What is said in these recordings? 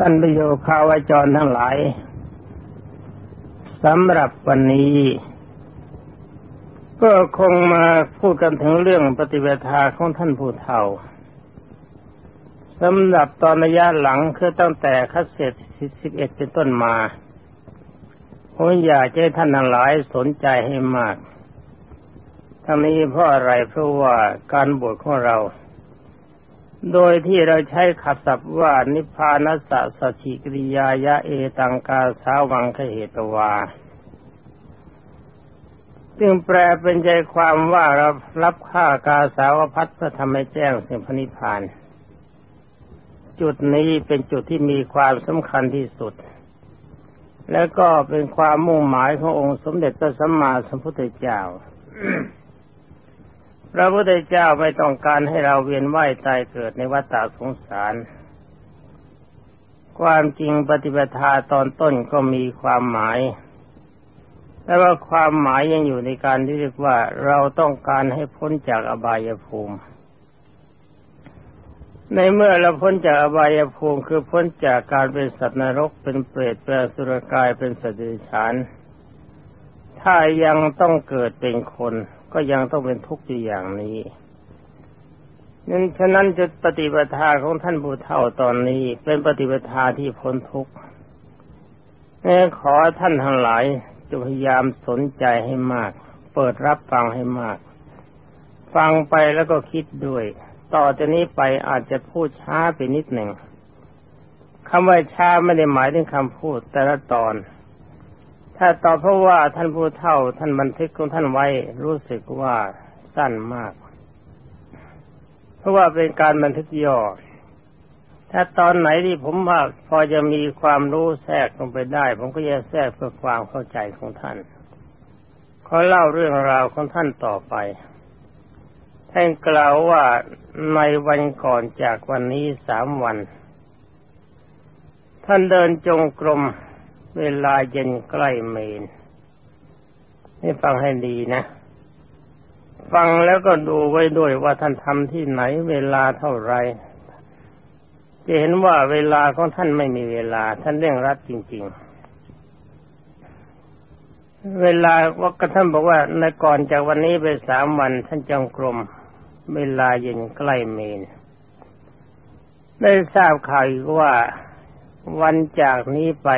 ท่านประโยคาวจรทั้งหลายสำหรับวันนี้ ก็คงมาพูดกันถึงเรื่องปฏิบัติของท่านผู้เฒ่าสำหรับตอนระยะหลังคือตั้งแต่คัดเสร็จสิบเอ็ดเป็นต้นมาผมอยากให้ท่านทั้งหลายสนใจให้มาก ทั้งนี้เพราะอะไรเพราะว่าการบวชของเรา โดยที่เราใช้ขับศัพท์ว่านิพพานัสสะสชิกริยายะเอตังกาสาวังคเหตวาจึงแปลเป็นใจความว่าเรารับค่ากาสาวพัดเพื่อทำให้แจ้งสิ่งพนิพพาน จุดนี้เป็นจุดที่มีความสำคัญที่สุด และก็เป็นความมุ่งหมายขององค์สมเด็จพระสัมมาสัมพุทธเจ้า พระพุทธเจ้าไม่ต้องการให้เราเวียนว่ายตายเกิดในวัฏฏสงสาร ความจริงปฏิปทาตอนต้นก็มีความหมาย แต่ว่าความหมายยังอยู่ในการที่เรียกว่าเราต้องการให้พ้นจากอบายภูมิ ในเมื่อเราพ้นจากอบายภูมิคือพ้นจากการเป็นสัตว์นรกเป็นเปรตเป็นสุรกายเป็นสัตว์ดิฉานถ้ายังต้องเกิดเป็นคน ก็ยังต้องเป็นทุกข์อยู่อย่างนี้นั่นฉะนั้นจะปฏิปทาของท่านบูเท่าตอนนี้เป็นปฏิปทาที่พ้นทุกข์ขอท่านทั้งหลายจะพยายามสนใจให้มาก เปิดรับฟังให้มาก ฟังไปแล้วก็คิดด้วย ต่อจากนี้ไปอาจจะพูดช้าไปนิดหนึ่งคำว่าช้าไม่ได้หมายถึงคำพูดแต่ละตอน ถ้าตอบเพราะว่าท่านผู้เฒ่าท่านบันทึกของท่านไว้รู้สึกว่าสั้นมาก เพราะว่าเป็นการบันทึกย่อถ้าตอนไหนที่ผมว่าพอจะมีความรู้แทรกลงไปได้ ผมก็จะแทรกเพื่อความเข้าใจของท่านขอเล่าเรื่องราวของท่านต่อไป ท่านกล่าวว่าในวันก่อนจากวันนี้สามวัน ท่านเดินจงกรม เวลาเย็นใกล้เมนนี่ฟังให้ดีนะ ฟังแล้วก็ดูไว้ด้วยว่าท่านทำที่ไหน เวลาเท่าไรจะเห็นว่าเวลาของท่านไม่มีเวลา ท่านเร่งรัดจริง ๆ เวลาว่ากท่านบอกว่าในก่อนจากวันนี้ไปสามวัน ท่านจงกรม เวลาเย็นใกล้เมน ได้ทราบข่าวว่าวันจากนี้ไป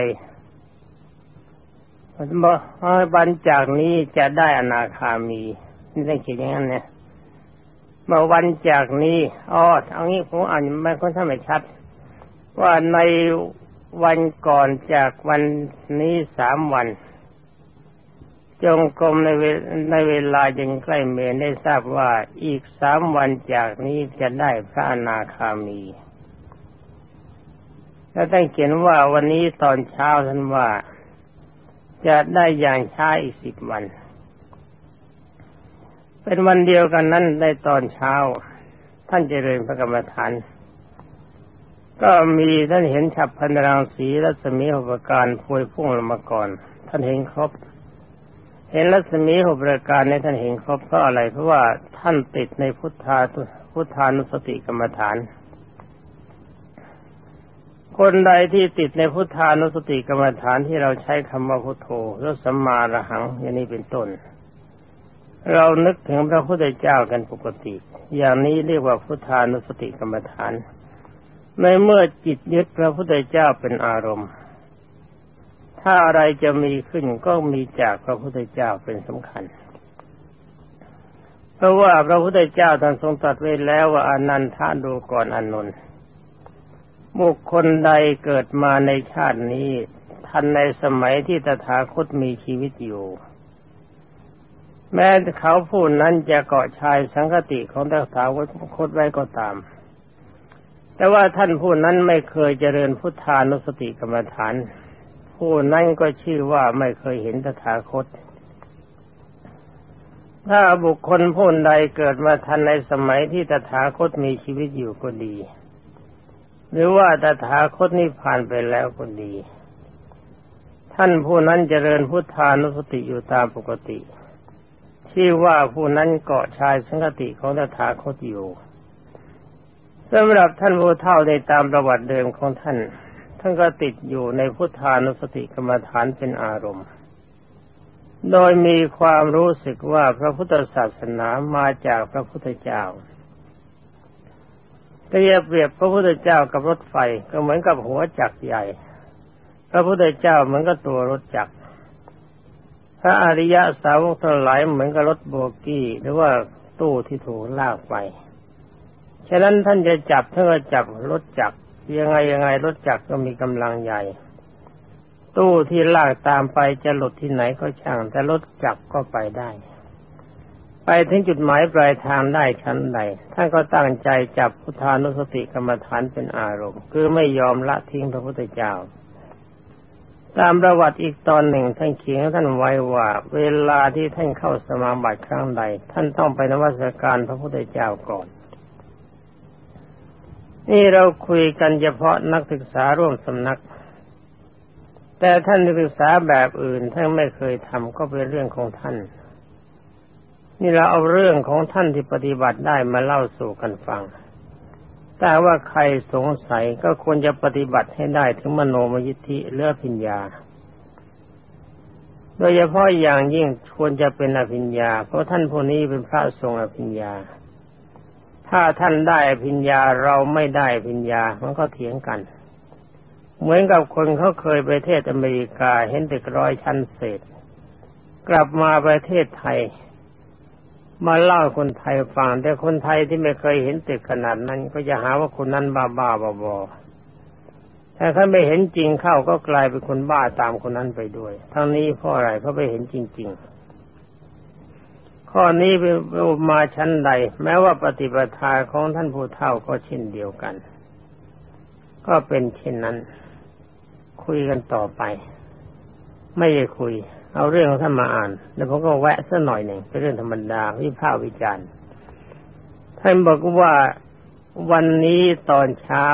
วันจากนี้จะได้อนาคามีนี่ต้องคิดอย่างนั้นเนี่ยเมื่อวันจากนี้อ๋อเอางี้ผมอ่านไม่ค่อนข้างไม่ชัด ว่าในวันก่อนจากวันนี้สามวัน จงกรมในเวในเวลายังใกล้เมนได้ทราบว่าอีกสามวันจากนี้จะได้พระอนาคามีแล้วต้งเขียนว่าวันนี้ตอนเช้าท่านว่า จะได้อย่างช้าอีกสิบวัน เป็นวันเดียวกันนั้นในตอนเช้า ท่านเจริญพระกรรมฐาน ก็มีท่านเห็นฉับพันรังสีรัศมีหุปการพวยพุ่งลงมาก่อน ท่านเห็นครบ เห็นรัศมีหุปการในท่านเห็นครบเพราะอะไรเพราะว่าท่านติดในพุทธาพุทธานุสติกรรมฐาน คนใดที่ติดในพุทธานุสติกรรมฐานที่เราใช้คำว่าพุทโธแล้วสัมมาระหังอย่างนี้เป็นต้น เรานึกถึงพระพุทธเจ้ากันปกติ อย่างนี้เรียกว่าพุทธานุสติกรรมฐาน ในเมื่อจิตยึดพระพุทธเจ้าเป็นอารมณ์ ถ้าอะไรจะมีขึ้นก็มีจากพระพุทธเจ้าเป็นสำคัญ เพราะว่าพระพุทธเจ้าท่านทรงตรัสไว้แล้วว่าอนันทาดูก่อนอนนท์ บุคคลใดเกิดมาในชาตินี้ ทันในสมัยที่ตถาคตมีชีวิตอยู่ แม้เขาผู้นั้นจะเกาะชายสังคติของตถาคตไว้ก็ตาม แต่ว่าท่านผู้นั้นไม่เคยเจริญพุทธานุสติกรรมฐาน ผู้นั้นก็ชื่อว่าไม่เคยเห็นตถาคตถ้าบุคคลผู้ใดเกิดมาทันในสมัยที่ตถาคตมีชีวิตอยู่ก็ดี หรือว่าตถาคตนิพพานไปแล้วคนดี ท่านผู้นั้นเจริญพุทธานุสติอยู่ตามปกติชื่ว่าผู้นั้นเกาะชายสังกติของตถาคตอยู่สำหรับท่านผู้เท่าในตามประวัติเดิมของท่าน ท่านก็ติดอยู่ในพุทธานุสติกรรมฐานเป็นอารมณ์ โดยมีความรู้สึกว่าพระพุทธศาสนามาจากพระพุทธเจ้า เปรียบเปรียบพระพุทธเจ้ากับรถไฟก็เหมือนกับหัวจักรใหญ่ พระพุทธเจ้าเหมือนกับตัวรถจักร พระอริยะสาวกทั้งหลายเหมือนกับรถโบกี้ หรือว่าตู้ที่ถูกลากไป ฉะนั้นท่านจะจับท่านก็จับรถจักรยังไงยังไงรถจักรก็มีกำลังใหญ่ ตู้ที่ลากตามไปจะหลุดที่ไหนก็ช่าง แต่รถจักรก็ไปได้ ไปถึงจุดหมายปลายทางได้ชั้นใดท่านก็ตั้งใจจับพุทธานุสติกรรมฐานเป็นอารมณ์ คือไม่ยอมละทิ้งพระพุทธเจ้า ตามประวัติอีกตอนหนึ่งท่านเขียนท่านไว้ว่า เวลาที่ท่านเข้าสมาบัติครั้งใด ท่านต้องไปนวัตการพระพุทธเจ้าก่อน นี่เราคุยกันเฉพาะนักศึกษาร่วมสำนัก แต่ท่านศึกษาแบบอื่นท่านไม่เคยทำก็เป็นเรื่องของท่าน นี่เราเอาเรื่องของท่านที่ปฏิบัติได้มาเล่าสู่กันฟัง แต่ว่าใครสงสัยก็ควรจะปฏิบัติให้ได้ถึงมโนมยิทธิเลือพิญญา โดยเฉพาะอย่างยิ่งควรจะเป็นอภิญญา เพราะท่านผู้นี้เป็นพระทรงอภิญญา ถ้าท่านได้พิญญาเราไม่ได้พิญญา มันก็เถียงกัน เหมือนกับคนเขาเคยไปเทศอเมริกาเห็นตึกร้อยชั้นเศษ กลับมาประเทศไทย มาเล่าคนไทยฟังแต่คนไทยที่ไม่เคยเห็นตึกขนาดนั้น ก็จะหาว่าคนนั้นบ้าบ้าบอบอแต่ถ้าไม่เห็นจริงเข้าก็กลายเป็นคนบ้าตามคนนั้นไปด้วย ทั้งนี้เพราะอะไรเพราะไปเห็นจริง ๆ ข้อนี้เป็นมาชั้นใด แม้ว่าปฏิปทาของท่านผู้เฒ่าก็เช่นเดียวกัน ก็เป็นเช่นนั้น คุยกันต่อไป ไม่ได้คุย เอาเรื่องของท่านมาอ่าน แล้วผมก็แวะสักหน่อยหนึ่งเป็นเรื่องธรรมดาวิพากษ์วิจารณ์ท่านบอกว่าวันนี้ตอนเช้า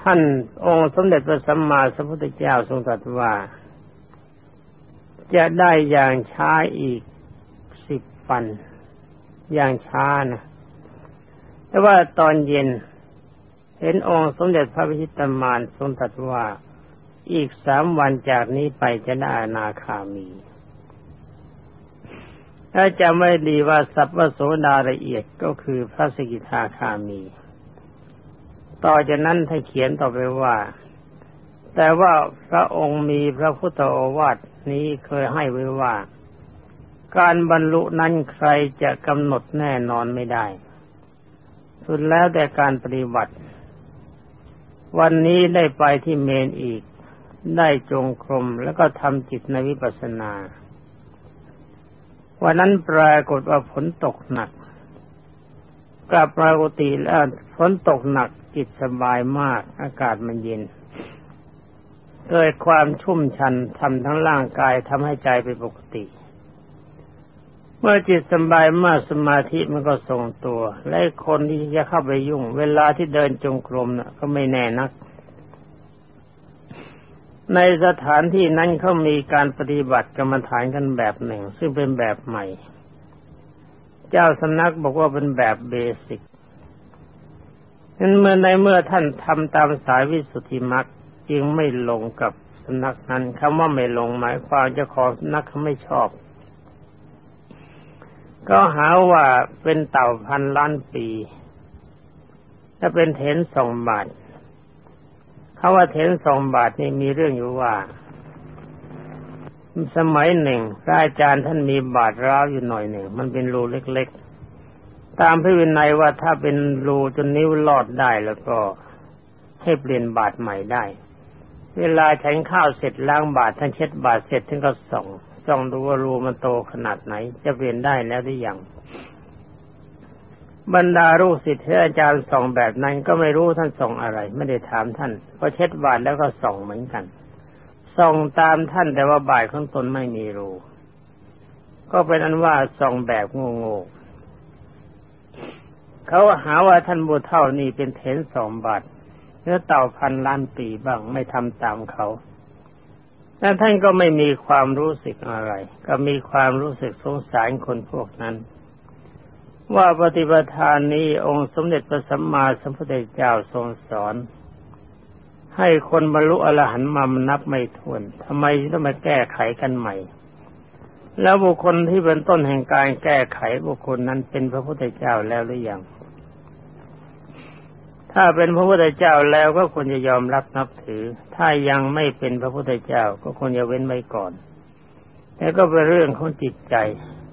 ท่านองค์สมเด็จพระสัมมาสัมพุทธเจ้าทรงตรัสว่า จะได้อย่างช้าอีกสิบปัน อย่างช้านะแต่ว่าตอนเย็น เห็นองค์สมเด็จพระพิชิตมารทรงตรัสว่า อีกสามวันจากนี้ไปจะได้นาคามี ถ้าจะไม่ดีว่าสัพพโสดาละเอียดก็คือพระสกิทาคามี ต่อจากนั้นท่านเขียนต่อไปว่า แต่ว่าพระองค์มีพระพุทธโอวาทนี้เคยให้ไว้ว่า การบรรลุนั้นใครจะกำหนดแน่นอนไม่ได้ สุดแล้วแต่การปฏิบัติวันนี้ได้ไปที่เมนอีก ได้จงกรมแล้วก็ทำจิตในวิปัสสนา วันนั้นปรากฏว่าฝนตกหนักกลับปรากฏแล้วฝนตกหนักจิตสบายมาก อากาศมันเย็น เกิดความชุ่มชันทำทั้งร่างกายทำให้ใจเป็นปกติ เมื่อจิตสบายมากสมาธิมันก็ทรงตัว และคนที่จะเข้าไปยุ่ง เวลาที่เดินจงกรมนะ่ะ ก็ไม่แน่นัก ในสถานที่นั้นเขามีการปฏิบัติกรรมฐานกันแบบหนึ่ง ซึ่งเป็นแบบใหม่ เจ้าสำนักบอกว่าเป็นแบบเบสิกนั้นเมื่อในเมื่อท่านทำตามสายวิสุทธิมรรคจึงไม่ลงกับสำนักนั้นคำว่าไม่ลงหมายความจะขอสำนักเขาไม่ชอบ ก็หาว่าเป็นเต่าพันล้านปี ถ้าเป็นเถนสองบาท เขาว่าเถนสองบาทนี่มีเรื่องอยู่ว่า สมัยหนึ่งพระอาจารย์ท่านมีบาทร้าวอยู่หน่อยหนึ่ง มันเป็นรูเล็กๆ ตามพระวินัยว่าถ้าเป็นรูจนนิ้วลอดได้แล้วก็ให้เปลี่ยนบาทใหม่ได้ เวลาฉันข้าวเสร็จล้างบาทท่านเช็ดบาทเสร็จท่านก็ส่องส่องดูว่ารูมันโตขนาดไหน จะเปลี่ยนได้แล้วหรือยัง บรรดาลูกศิษย์ที่อาจารย์ส่องแบบนั้นก็ไม่รู้ท่านส่องอะไร ไม่ได้ถามท่านพอเช็ดบาทแล้วก็ส่องเหมือนกันส่องตามท่านแต่ว่าบาทของตนไม่มีรูก็เป็นอันว่าส่องแบบโง่ๆเขาหาว่าท่านบูเท่านี่เป็นเทนสองบาทนื้อเต่าพันล้านปีบ้างไม่ทำตามเขาแต่ท่านก็ไม่มีความรู้สึกอะไร ก็มีความรู้สึกสงสารคนพวกนั้น ว่าปฏิปทานนี้องค์สมเด็จพระสัมมาสัมพุทธเจ้าทรงสอน ให้คนบรรลุอรหันต์มามนนับไม่ถ้วนทำไมต้องมาแก้ไขกันใหม่ แล้วบุคคลที่เป็นต้นแห่งการแก้ไขบุคคลนั้นเป็นพระพุทธเจ้าแล้วหรือยังถ้าเป็นพระพุทธเจ้าแล้วก็ควรจะยอมรับนับถือ ถ้ายังไม่เป็นพระพุทธเจ้าก็ควรจะเว้นไว้ก่อนแล้วก็เป็นเรื่องของจิตใจ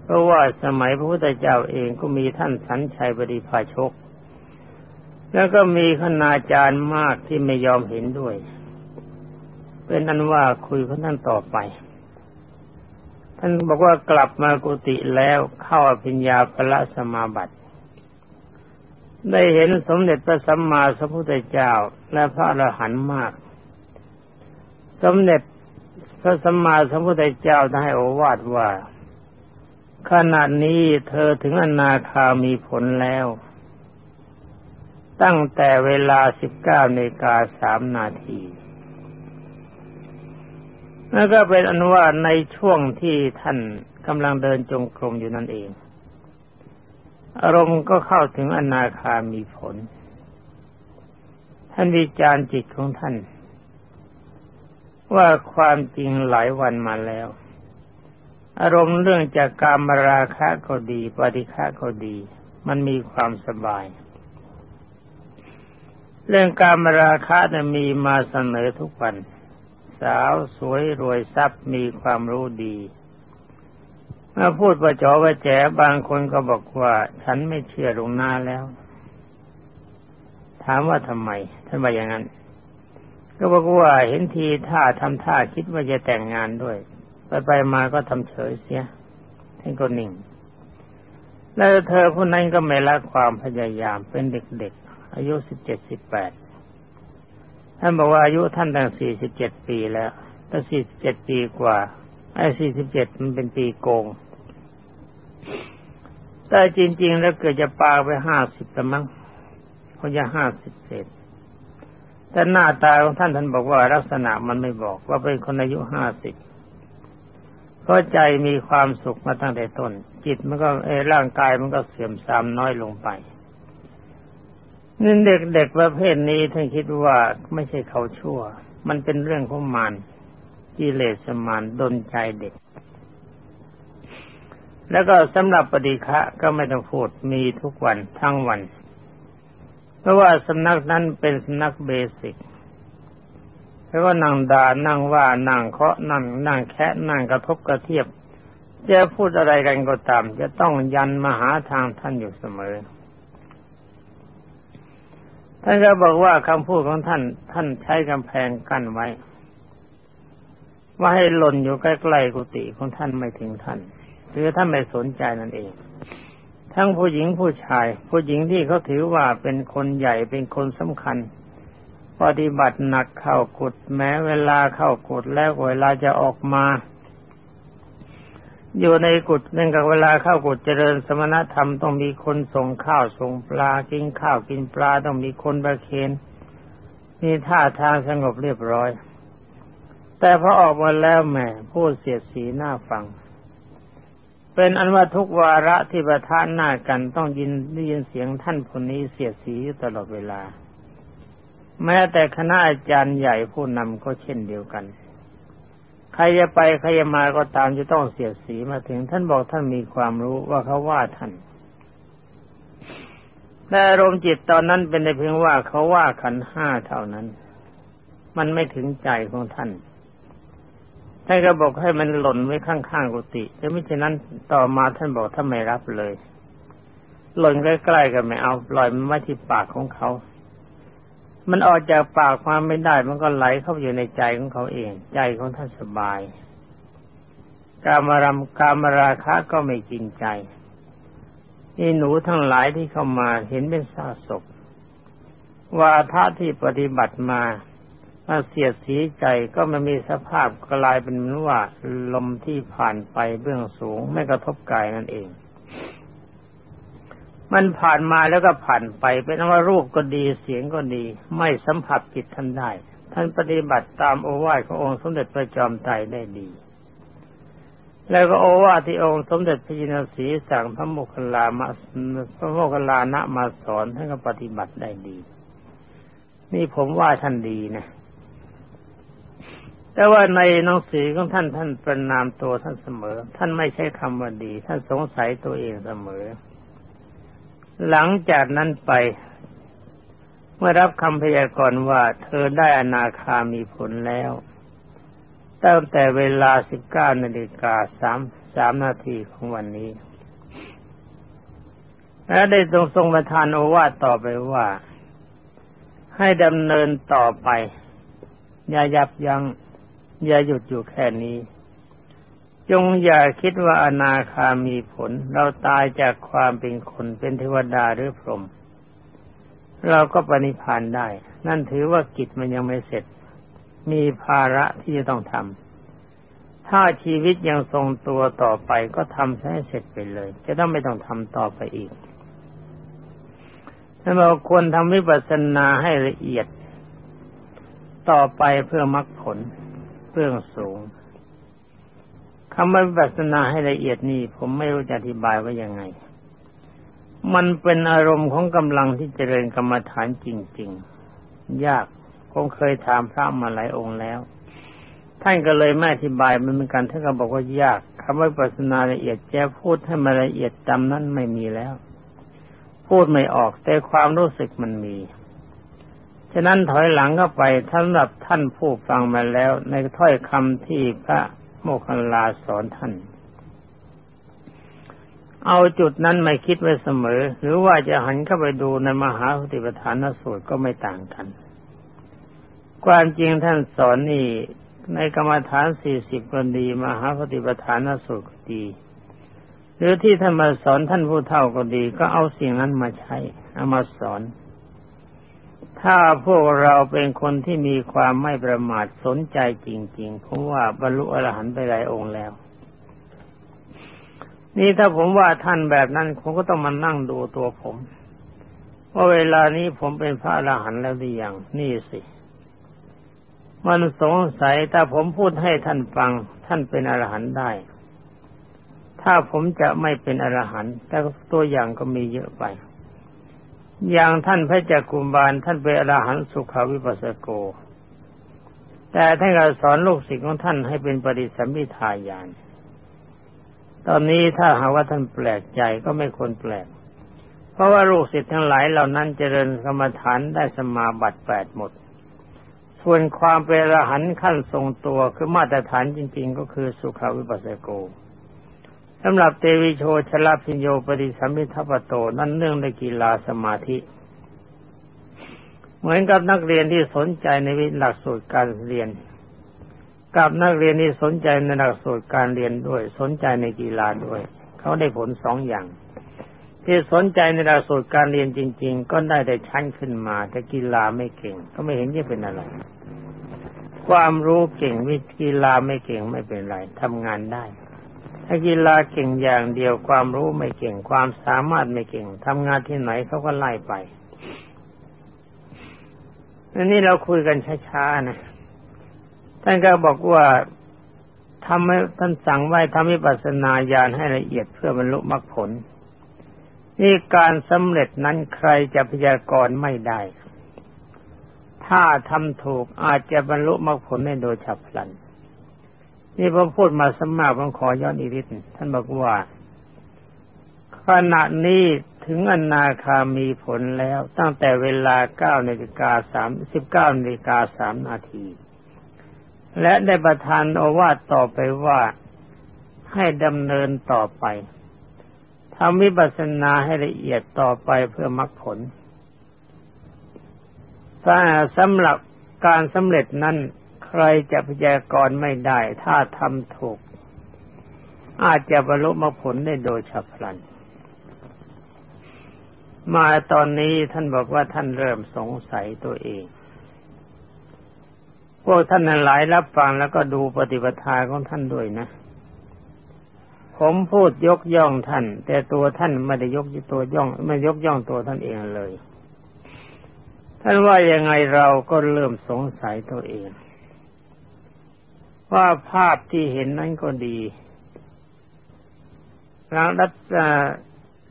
เพราะว่าสมัยพระพุทธเจ้าเองก็มีท่านสันชัยบดีภาชก แล้วก็มีคณาจารย์มากที่ไม่ยอมเห็นด้วย เป็นอันว่าคุยกับท่านต่อไป ท่านบอกว่ากลับมากุฏิแล้วเข้าอภิญญาพระสมาบัติ ได้เห็นสมเด็จพระสัมมาสัมพุทธเจ้าและพระอรหันต์มาก สมเด็จพระสัมมาสัมพุทธเจ้าได้โอวาทว่า ขณะนี้เธอถึงอนาคามีผลแล้ว ตั้งแต่เวลาสิบเก้านาฬิกาสามนาทีแล้วก็เป็นอันว่าในช่วงที่ท่านกำลังเดินจงกรมอยู่นั่นเอง อารมณ์ก็เข้าถึงอนาคามีผล ท่านวิจารณ์จิตของท่าน ว่าความจริงหลายวันมาแล้ว อารมณ์เรื่องจากการมราคะก็ดี ปฏิฆะก็ดี มันมีความสบาย เรื่องการมราคะนะมีมาเสนอทุกวัน สาวสวยรวยทรัพย์มีความรู้ดีเมื่อพูดประจอประแจบางคนก็บอกว่า ฉันไม่เชื่อลงนาแล้ว ถามว่าทำไมท่านว่าอย่างนั้น ก็บอกว่าเห็นทีท่าทำท่าคิดว่าจะแต่งงานด้วย ไปไปมาก็ทำเฉยเสียท่านก็นิ่ง แล้วเธอผู้นั้นก็ไม่ละความพยายามเป็นเด็กอายุสิบเจ็ดสิบแปดท่านบอกว่าอายุท่านตั้งสี่สิบเจ็ดปีแล้วตั้งสี่สิบเจ็ดปีกว่าไอ้สี่สิบเจ็ดมันเป็นปีโกง แต่จริง ๆ แล้วเกิดจะปาไปห้าสิบแต่มั้งเขาจะห้าสิบเศษแต่หน้าตาของท่านท่านบอกว่าลักษณะมันไม่บอกว่าเป็นคนอายุห้าสิบ เพราะใจมีความสุขมาตั้งแต่ต้น จิตมันก็เอร่างกายมันก็เสื่อมทรามน้อยลงไปนี่เด็กๆประเภทนี้ท่านคิดว่าไม่ใช่เขาชั่ว มันเป็นเรื่องของมารกิเลสมารดนใจเด็ก แล้วก็สำหรับปฏิฆะก็ไม่ต้องพูดมีทุกวันทั้งวัน เพราะว่าสำนักนั้นเป็นสำนักเบสิก เพราะว่านั่งด่านั่งว่านั่งเคาะนั่งนั่งแคะนั่งกระทบกระเทียบจะพูดอะไรกันก็ตาม จะต้องยันมาหาทางท่านอยู่เสมอ ท่านก็บอกว่าคำพูดของท่าน ท่านใช้กำแพงกั้นไว้ ว่าให้หล่นอยู่ใกล้ๆกุฏิของท่านไม่ถึงท่านคือท่านไม่สนใจนั่นเอง ทั้งผู้หญิงผู้ชาย ผู้หญิงที่เขาถือว่าเป็นคนใหญ่เป็นคนสำคัญ ปฏิบัติหนักเข้ากุดแม้เวลาเข้ากุดแล้วเวลาจะออกมา อยู่ในกุฏนั่นกับเวลาเข้ากุฏเจริญสมณธรรมต้องมีคนส่งข้าวส่งปลากินข้าวกินปลาต้องมีคนประเคนมีท่าทางสงบเรียบร้อย แต่พอออกมาแล้วแหมพูดเสียดสีหน้าฟัง เป็นอันว่าทุกวาระที่ประทานหน้ากันต้องยินได้ยินเสียงท่านคนนี้เสียดสีตลอดเวลา แม้แต่คณะอาจารย์ใหญ่ผู้นำก็เช่นเดียวกัน ใครจะไปใครจะมาก็ตามจะต้องเสียสีมาถึง ท่านบอกท่านมีความรู้ว่าเขาว่าท่านแต่อารมณ์จิตตอนนั้นเป็นในเพียงว่าเขาว่าขันห้าเท่านั้น มันไม่ถึงใจของท่านท่านก็บอกให้มันหล่นไว้ข้างๆกุฏิแต่ไม่เช่นนั้นต่อมาท่านบอกท่านไม่รับเลย หล่นใกล้ๆกันไม่เอาปล่อยมันไว้ที่ปากของเขา มันออกจากปากความไม่ได้ มันก็ไหลเข้าอยู่ในใจของเขาเอง ใจของท่านสบาย กามารมกามราคะก็ไม่กินใจนี่หนูทั้งหลายที่เข้ามาเห็นเป็นซาศพวาทะที่ปฏิบัติมามาเสียดสีใจก็มันมีสภาพกลายเป็นว่าลมที่ผ่านไปเบื้องสูงไม่กระทบกายนั่นเอง มันผ่านมาแล้วก็ผ่านไปเป็นว่ารูปก็ดีเสียงก็ดี ไม่สัมผัสจิตท่านได้ ท่านปฏิบัติตามโอวาทขององค์สมเด็จพระจอมไตรได้ดี แล้วก็โอวาทที่องค์สมเด็จพระจินสีสั่งพระโมคคัลลามาพระโมคคัลลานะมาสอนท่านก็ปฏิบัติได้ดี นี่ผมว่าท่านดีนะแต่ว่าในหนังสือของท่านท่านประนามตัวท่านเสมอ ท่านไม่ใช้คำว่าดี ท่านสงสัยตัวเองเสมอ หลังจากนั้นไป เมื่อรับคำพยากรณ์ว่าเธอได้อนาคามีผลแล้ว ตั้งแต่เวลาสิบเก้านาฬิกาสามสามนาทีของวันนี้ และได้ทรงทรงประทานโอวาทต่อไปว่า ให้ดำเนินต่อไป อย่ายับยัง้งอย่าหยุดอยู่แค่นี้ จงอย่าคิดว่าอนาคามีผล เราตายจากความเป็นคนเป็นเทวดาหรือพรหมเราก็ปณิพานได้ นั่นถือว่ากิจมันยังไม่เสร็จ มีภาระที่จะต้องทำถ้าชีวิตยังทรงตัวต่อไปก็ทำให้เสร็จไปเลย จะต้องไม่ต้องทำต่อไปอีกนั่นเราควรทำวิปัสสนาให้ละเอียด ต่อไปเพื่อมรรคผลเรื่องสูง คำว่าวิปัสสนาให้ละเอียดนี่ผมไม่รู้จะอธิบายว่ายังไง มันเป็นอารมณ์ของกำลังที่เจริญกรรมฐานจริง ๆ ยากผมเคยถามพระมาหลายองค์แล้ว ท่านก็เลยไม่อธิบายมันเหมือนกันท่านก็บอกว่ายากคำว่าปัสนาละเอียดแกพูดให้มาละเอียดจำนั้นไม่มีแล้ว พูดไม่ออกแต่ความรู้สึกมันมีฉะนั้นถอยหลังก็ไปสำหรับท่านผู้ฟังมาแล้ว ในถ้อยคำที่พระ โมคคัลลาสอนท่าน เอาจุดนั้นมาคิดไว้เสมอ หรือว่าจะหันเข้าไปดูในมหาปฏิปทานสูตรก็ไม่ต่างกัน ความจริงท่านสอนนี่ในกรรมฐานสี่สิบก็ดีมหาปฏิปทานสูตรก็ดี หรือที่ท่านมาสอนท่านผู้เฒ่าก็ดี ก็เอาสิ่งนั้นมาใช้เอามาสอน ถ้าพวกเราเป็นคนที่มีความไม่ประมาทสนใจจริงๆ ผมว่าบรรลุอรหันต์ไปหลายองค์แล้ว นี่ถ้าผมว่าท่านแบบนั้นผมก็ต้องมานั่งดูตัวผมว่าเวลานี้ผมเป็นพระอรหันต์แล้วหรือยังนี่สิ มันสงสัยถ้าผมพูดให้ท่านฟัง ท่านเป็นอรหันต์ได้ ถ้าผมจะไม่เป็นอรหันต์แต่ตัวอย่างก็มีเยอะไป อย่างท่านพระจักกุมบาลท่านเป็นอรหันตสุขาวิปัสสโก แต่ท่านก็สอนลูกศิษย์ของท่านให้เป็นปฏิสัมพิทาญาณตอนนี้ถ้าหาว่าท่านแปลกใจก็ไม่ควรแปลก เพราะว่าลูกศิษย์ทั้งหลายเหล่านั้นเจริญกรรมฐานได้สมาบัติแปดหมด ส่วนความเป็นอรหันต์ขั้นทรงตัวคือมาตรฐานจริง ๆ ก็คือสุขาวิปัสสโก สำหรับเตวิโชชลาพิญโยปฏิสัมพิทัปโตนั่นเรื่องในกีฬาสมาธิ เหมือนกับนักเรียนที่สนใจในวิหลักสูตรการเรียน กับนักเรียนที่สนใจในหลักสูตรการเรียนด้วย สนใจในกีฬาด้วย เขาได้ผลสองอย่าง ที่สนใจในหลักสูตรการเรียนจริง ๆ ก็ได้แต่ชั้นขึ้นมา แต่กีฬาไม่เก่ง ก็ไม่เห็นจะเป็นอะไร ความรู้เก่งวิกีฬาไม่เก่งไม่เป็นไรทำงานได้ ถ้ากีฬาเก่งอย่างเดียวความรู้ไม่เก่งความสามารถไม่เก่งทำงานที่ไหนเขาก็ไล่ไปอันนี้เราคุยกันช้าๆนะท่านก็บอกว่าทำให้ท่านสั่งไว้ทำให้ปัสนาญาณให้ละเอียดเพื่อบรรลุมรรคผล นี่การสำเร็จนั้นใครจะพยากรณ์ไม่ได้ ถ้าทำถูกอาจจะบรรลุมรรคผลได้โดยฉับพลัน นี่พอพูดมาสมากผมขอย้อนอีกนิดท่านบอกว่า ขณะนี้ถึงอนาคามีผลแล้ว ตั้งแต่เวลาเก้านาฬิกาสามสิบเก้านาฬิกาสามนาที และได้ประทานโอวาทต่อไปว่าให้ดำเนินต่อไปทำวิปัสสนาให้ละเอียดต่อไปเพื่อมรรคผลถ้าสำหรับการสำเร็จนั้น รจะพยากรณ์ไม่ได้ ถ้าทำถูก อาจจะบรรลุมรรคผลได้โดยฉับพลัน มาตอนนี้ท่านบอกว่าท่านเริ่มสงสัยตัวเอง พวกท่านหลายรับฟังแล้วก็ดูปฏิปทาของท่านด้วยนะ ผมพูดยกย่องท่าน แต่ตัวท่านไม่ได้ยกตัวย่อง ไม่ยกย่องตัวท่านเองเลยท่านว่ายังไงเราก็เริ่มสงสัยตัวเอง ว่าภาพที่เห็นนั้นก็ดีรังรัต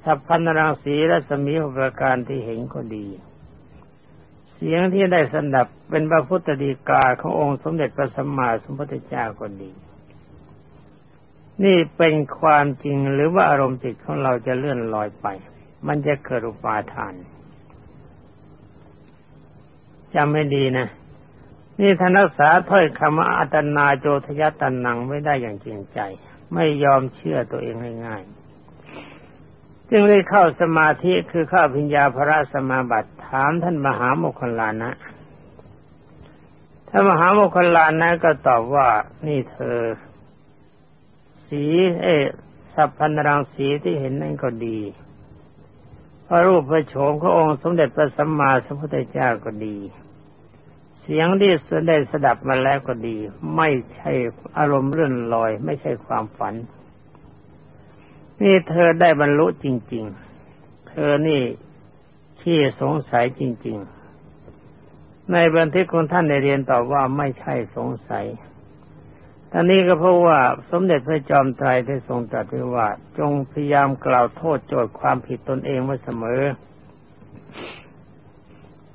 สัพพันรังสีรัศมีอุปการที่เห็นก็ดี เสียงที่ได้สนับเป็นพระพุทธดีกาขององค์สมเด็จพระสัมมาสัมพุทธเจ้าก็ดี นี่เป็นความจริงหรือว่าอารมณ์จิตของเราจะเลื่อนลอยไป มันจะเกิดอุปาทานจำไม่ดีนะ นี่ท่านรักษาถ้อยคำอัตนาโจทยตันนังไม่ได้อย่างจริงใจ ไม่ยอมเชื่อตัวเองง่ายๆจึงได้เข้าสมาธิคือเข้าพิญญาพระสมาบัติถามท่านมหาโมคคลานะท่านมหาโมคคลานะก็ตอบว่านี่เธอ สีเอสัพพันรังสีที่เห็นนั่นก็ดี พระรูปพระโฉมขององค์สมเด็จพระสัมมาสัมพุทธเจ้าก็ดี เสียงที่สได้สดับมาแล้วก็ดี ไม่ใช่อารมณ์เลื่อนลอย ไม่ใช่ความฝัน นี่เธอได้บรรลุจริง ๆ เธอนี่ขี้สงสัยจริง ๆ ในบันทึกของท่านได้เรียนตอบว่าไม่ใช่สงสัยอันนี้ก็เพราะว่าสมเด็จพระจอมไตรได้ทรงตรัสไว้ว่า จงพยายามกล่าวโทษโจทย์ความผิดตนเองไว้เสมอ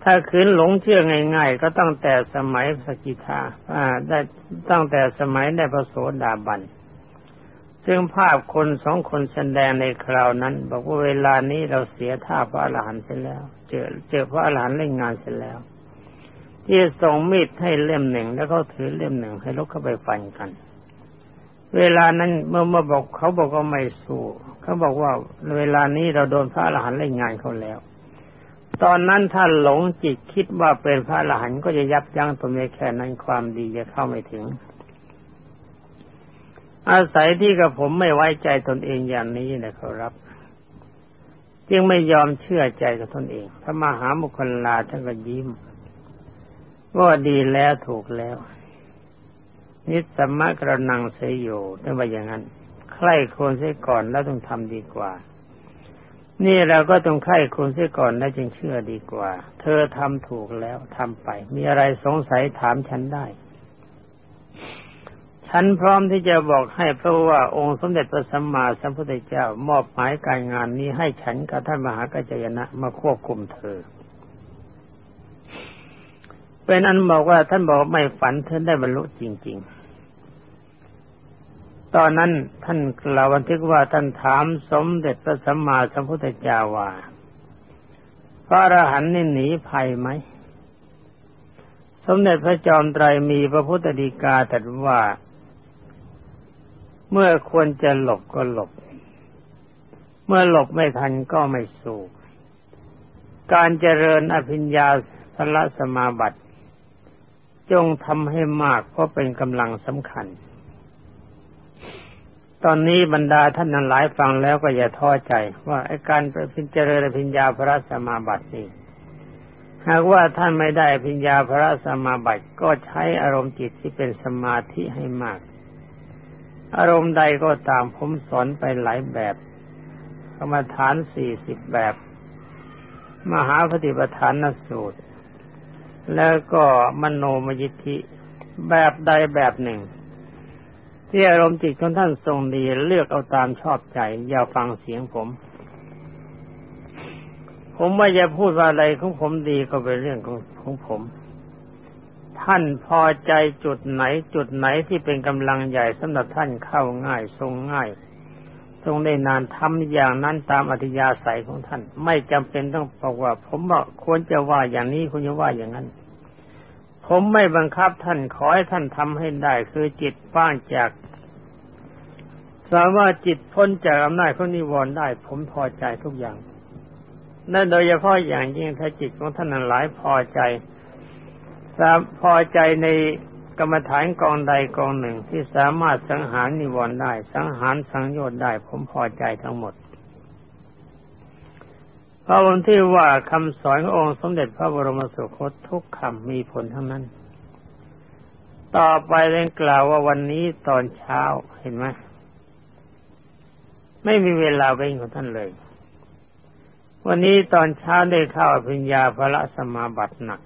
ถ้าขืนหลงเชื่อง่าย ๆ ก็ตั้งแต่สมัยสกิทาได้ตั้งแต่สมัยในพระโสดาบัน ซึ่งภาพคนสองคนแสดงในคราวนั้น บอกว่าเวลานี้เราเสียท่าพระอรหันต์เสร็จแล้ว เจอเจอพระอรหันต์เล่นงานเสร็จแล้ว ที่ส่งมีดให้เล่มหนึ่งแล้วเขาถือเล่มหนึ่งให้ลุกเข้าไปฟันกัน เวลานั้นเมื่อมาบอกเขาบอกว่าไม่สู้เขาบอกว่าเวลานี้เราโดนพระอรหันต์เล่นงานเขาแล้ว ตอนนั้นท่านหลงจิตคิดว่าเป็นพระอรหันต์ก็จะยับยั้งตรงนี้แค่นั้นความดีจะเข้าไม่ถึง อาศัยที่กับผมไม่ไว้ใจตนเองอย่างนี้นะครับ จึงไม่ยอมเชื่อใจกับตนเองพระมหามุคลาท่านก็ยิ้มว่าดีแล้วถูกแล้ว นิสมะกระนังเสยโยท่านว่าอย่างนั้นใครควรเสียก่อนแล้วต้องทำดีกว่า นี่เราก็ต้องไข้คุณเสียก่อนแล้วจึงเชื่อดีกว่า เธอทำถูกแล้วทำไป มีอะไรสงสัยถามฉันได้ ฉันพร้อมที่จะบอกให้เพราะว่าองค์สมเด็จพระสัมมาสัมพุทธเจ้ามอบหมายการงานนี้ให้ฉันกับท่านมหากัจจยนะมาควบคุมเธอ เป็นอันบอกว่าท่านบอกไม่ฝันเธอได้บรรลุจริง ๆ ตอนนั้นท่านกล่าวบันทึกว่าท่านถามสมเด็จพระสัมมาสัมพุทธเจ้าว่าพระอรหันต์นี่หนีภัยไหม สมเด็จพระจอมไตรมีพระพุทธดีกาตรัสว่า เมื่อควรจะหลบก็หลบ เมื่อหลบไม่ทันก็ไม่สู้การเจริญอภิญญาสละสมาบัติ จงทำให้มากเพราะเป็นกำลังสำคัญ ตอนนี้บรรดาท่านนั้นหลายฟังแล้วก็อย่าท้อใจ ว่าไอ้การพิจารณาพิญญาพระสมาบัตินี่หากว่าท่านไม่ได้พิญญาพระสมาบัติก็ใช้อารมณ์จิตที่เป็นสมาธิให้มาก อารมณ์ใดก็ตามผมสอนไปหลายแบบกรรมฐานสี่สิบแบบ มหาปฏิปทานนสูตร แล้วก็มโนมยิทธิแบบใดแบบหนึ่ง ที่อารมณ์จิตของท่านทรงดีเลือกเอาตามชอบใจ อย่าฟังเสียงผม ผมไม่จะพูดว่าอะไรของผมดีก็เป็นเรื่องของของผม ท่านพอใจจุดไหนจุดไหนที่เป็นกำลังใหญ่สำหรับท่านเข้าง่ายทรงง่ายทรงได้นานทำอย่างนั้นตามอัธยาศัยของท่าน ไม่จำเป็นต้องบอกว่า ผมว่าควรจะว่าอย่างนี้คุณจะว่าอย่างนั้น ผมไม่บังคับท่านขอให้ท่านทำให้ได้ คือจิตป้างจากสามารถจิตพ้นจากอำนาจของนิวรณ์ได้ ผมพอใจทุกอย่างนั่นโดยเฉพาะอย่างยิ่งถ้าจิตของท่านหลายพอใจสามพอใจในกรรมฐานกองใดกองหนึ่งที่สามารถสังหารนิวรณ์ได้ สังหารสังโยชน์ได้ ผมพอใจทั้งหมด พระองค์ที่ว่าคำสอนขององค์สมเด็จพระบรมสุคตทุกคำมีผลทั้งนั้น ต่อไปเรื่องกล่าวว่าวันนี้ตอนเช้าเห็นไหมไม่มีเวลาเว้นของท่านเลย วันนี้ตอนเช้าได้เข้าปัญญาพระสมาบัติหนัก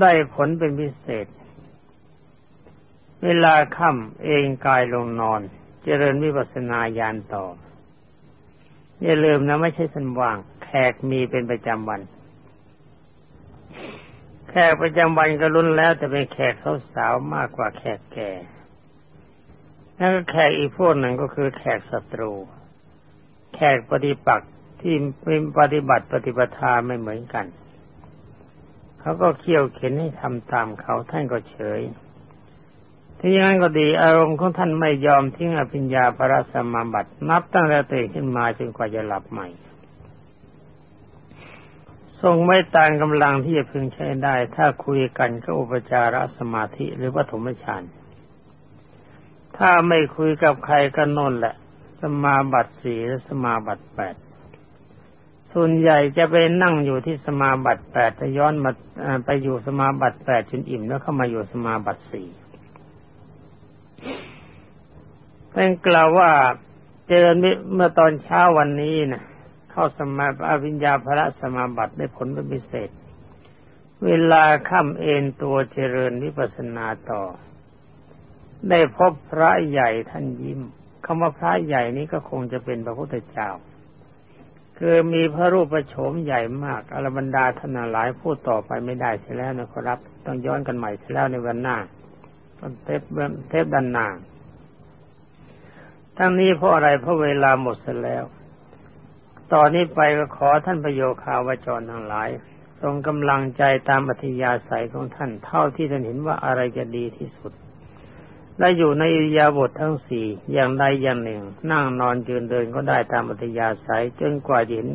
ได้ผลเป็นพิเศษ เวลาค่ำเองกายลงนอน เจริญวิปัสสนาญาณต่อ อย่าลืมนะไม่ใช่สันว่าง แขกมีเป็นประจำวัน แขกประจำวันก็รุนแล้วแต่เป็นแขกเขาสาวมากกว่าแขกแก่แล้วก็แขกอีกพวกหนึ่งก็คือแขกศัตรู แขกปฏิปักษ์ที่เป็นปฏิบัติปฏิปทาไม่เหมือนกัน เขาก็เคี่ยวเข็นให้ทำตามเขาท่านก็เฉย ที่อย่างนั้นก็ดีอารมณ์ของท่านไม่ยอมทิ้งอภิญญาพระสมบัตินับตั้งแต่ตื่นขึ้นมาจนกว่าจะหลับใหม่ ทรงไม่ต่ามกำลังที่จะพึงใช้ได้ ถ้าคุยกันก็อุปจารสมาธิหรือปฐมฌานถ้าไม่คุยกับใครก็นนแหละ สมาบัติสี่และสมาบัติแปดส่วนใหญ่จะไปนั่งอยู่ที่สมาบัติแปดจะย้อนมาไปอยู่สมาบัติแปดจนอิ่มแล้วเข้ามาอยู่สมาบัติสี่ เป็นกล่าวว่าเจริญเมื่อตอนเช้าวันนี้นะเข้าสมาอวิญญาพระสมาบัติได้ผลเป็นพิเศษ เวลาค่ำเอนตัวเจริญวิปัสสนาต่อ ได้พบพระใหญ่ท่านยิ้มคำว่าพระใหญ่นี้ก็คงจะเป็นพระพุทธเจ้าคือมีพระรูปประโฉมใหญ่มากอรบรรดาท่านหลายพูดต่อไปไม่ได้เสียแล้วนะครับ ต้องย้อนกันใหม่เสียแล้วในวันหน้า เทปเทปดันนาทั้งนี้เพราะอะไรเพราะเวลาหมดเสียแล้ว ตอนนี้ไปก็ขอท่านประโยคาวจรทั้งหลาย ทรงกำลังใจตามอัธยาศัยของท่านเท่าที่ท่านเห็นว่าอะไรจะดีที่สุด และอยู่ในอิยาบททั้งสี่อย่างใดอย่างหนึ่ง นั่งนอนยืนเดินก็ได้ตามอัธยาศัยจนกว่าเห็น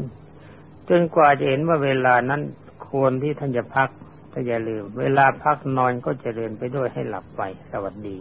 จนกว่าจะเห็นว่าเวลานั้นควรที่ท่านจะพัก ก็อย่าลืม เวลาพักนอนก็จริญไปด้วยให้หลับไปสวัสดี